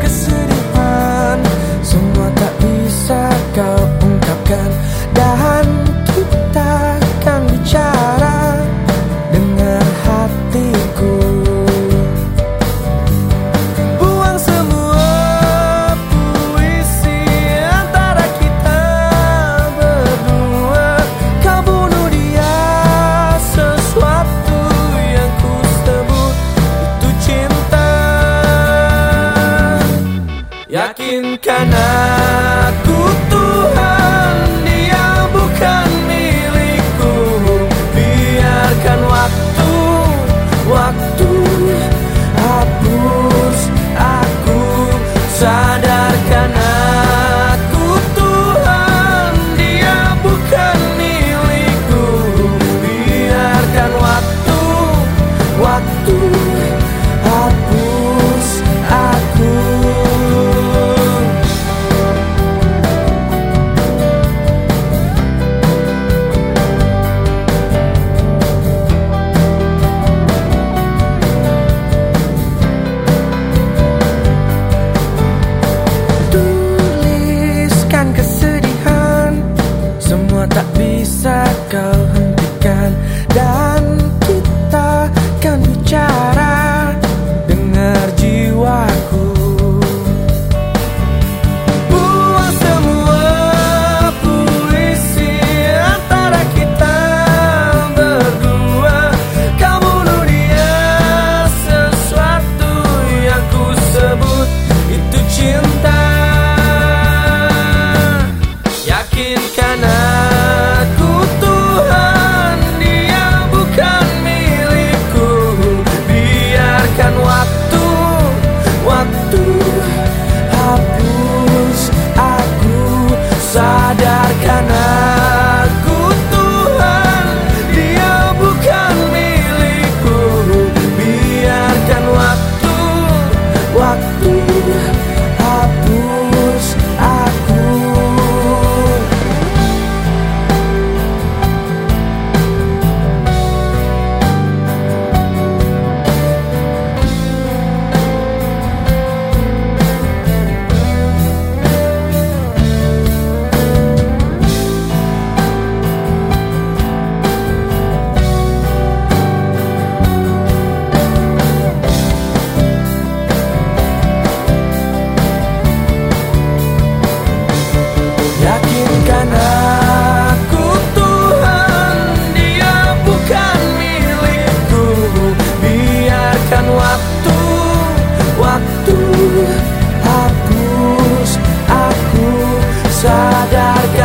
kesedihan. Semua tak bisa kau ungkapkan. Dan Yakin ka na sadar